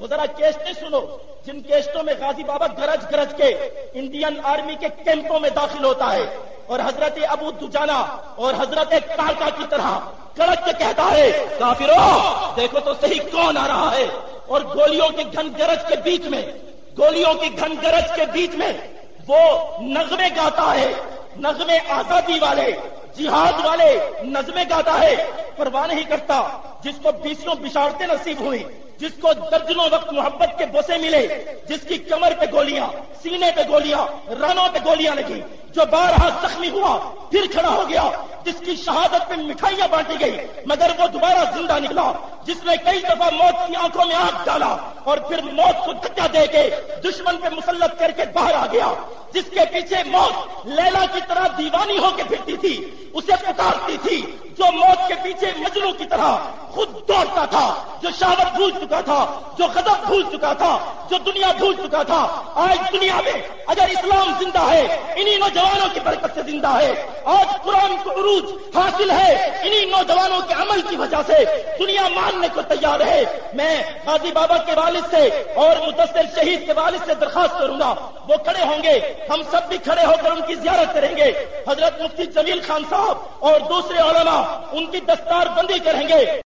وہ ذرا کیسٹیں سنو، جن کیسٹوں میں غازی بابا گرج گرج کے انڈین آرمی کے کیمپوں میں داخل ہوتا ہے اور حضرت ابو دجانا اور حضرت کالکا کی طرح کڑک کے کہتا ہے، کافرو، دیکھو تو صحیح کون آ رہا ہے۔ اور گولیوں کی گھن گرج کے بیچ میں، گولیوں کی گھن گرج کے بیچ میں وہ نغمے گاتا ہے، نغمے آزادی والے، جہاد والے نظمیں گاتا ہے، پرواہ نہیں کرتا، جس کو بیسوں بشارتیں نصیب ہوئی جس کو درجنوں وقت محبت کے بوسے ملے، جس کی کمر پہ گولیاں، سینے پہ گولیاں رنوں پہ گولیاں لگی جو بارہ زخمی ہوا، پھر کھڑا ہو گیا، جس کی شہادت پہ مٹھائیاں بانٹی گئی مگر وہ دوبارہ زندہ نکلا، جس نے کئی دفعہ موت کی آنکھوں میں آگ ڈالا، اور پھر موت کو دھکا دے کے دشمن پہ مسلط کر کے باہر آ گیا، جس کے پیچھے موت لیلا کی طرح دیوانی ہو کے پھرتی تھی، اسے پکارتی تھی، جو موت کے پیچھے مجنو کی طرح خود دوڑتا تھا، جو شہادت بھول چکا تھا، جو غضب بھول چکا تھا، جو دنیا بھول چکا تھا۔ آج دنیا میں اگر اسلام زندہ ہے، انہی نوجوانوں کی برکت سے زندہ ہے۔ آج قرآن کو عروج حاصل ہے، انہی نوجوانوں کے عمل کی وجہ سے دنیا ماننے کو تیار ہے۔ میں غازی بابا کے والد سے اور مدثر شہید کے والد سے درخواست کروں گا۔ وہ کھڑے ہوں گے، ہم سب بھی کھڑے ہو کر ان کی زیارت کریں گے۔ حضرت مفتی جمیل خان صاحب اور دوسرے علماء ان کی دستار بندی کریں گے۔